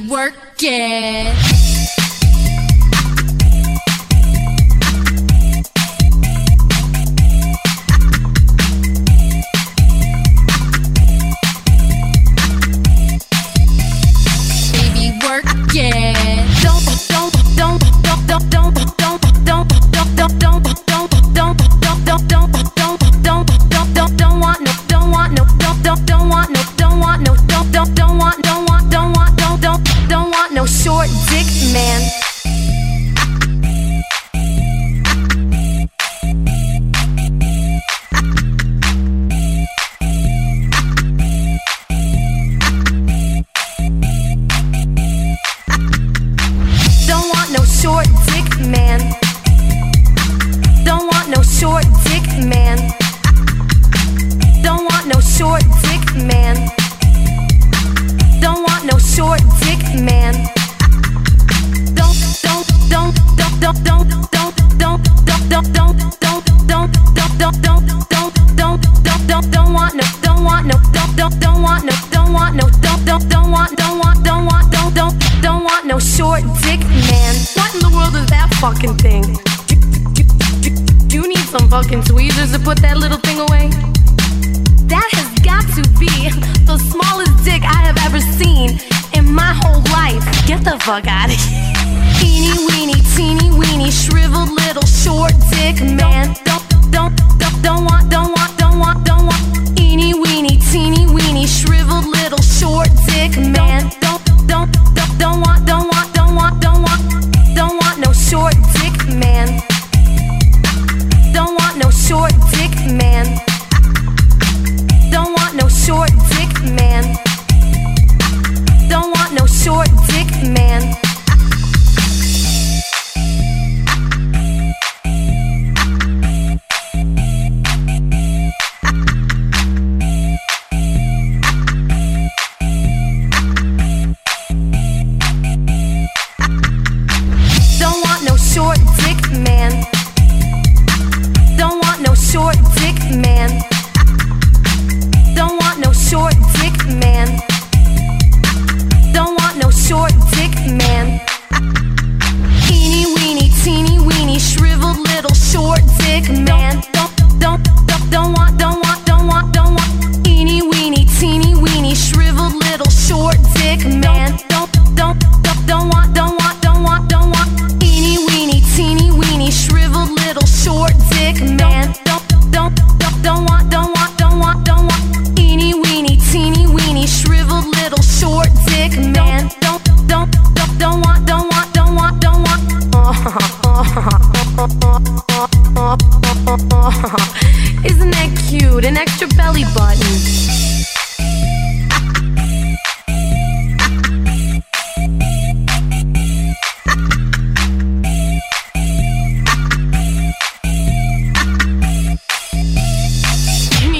working. Man. Don't want no short dick man. Don't want no short dick man. Don't want no short dick man. Don't want no short dick man. Don't don't want no don't want no don't don't don't want no don't want no don't don't don't want don't want don't want don't don't don't want no short dick man. What in the world is that fucking thing? You need some fucking tweezers to put that little thing away? That has got to be the smallest dick I have ever seen in my whole life. Get the fuck out of here. Man.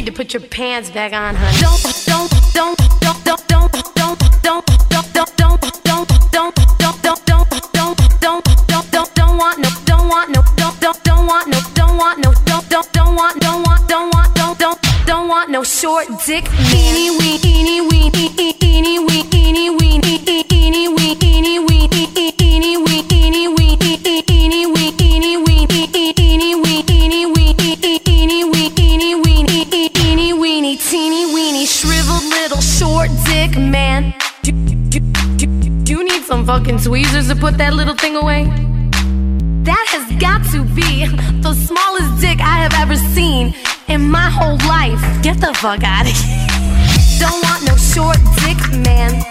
Need to put your pants back on, honey. Don't, don't, don't, don't, don't, don't, don't, don't, don't, don't, don't, don't, don't, don't, don't, don't, don't, don't, don't, don't, want no, don't want no, don't, don't, don't want no, don't want no, don't, don't, don't want, don't want, don't want, don't, don't, don't want no short dick. Eeny wee, eeny wee, eeny eeny short dick man. Do, do, do, do you need some fucking tweezers to put that little thing away? That has got to be the smallest dick I have ever seen in my whole life. Get the fuck out of here. Don't want no short dick man.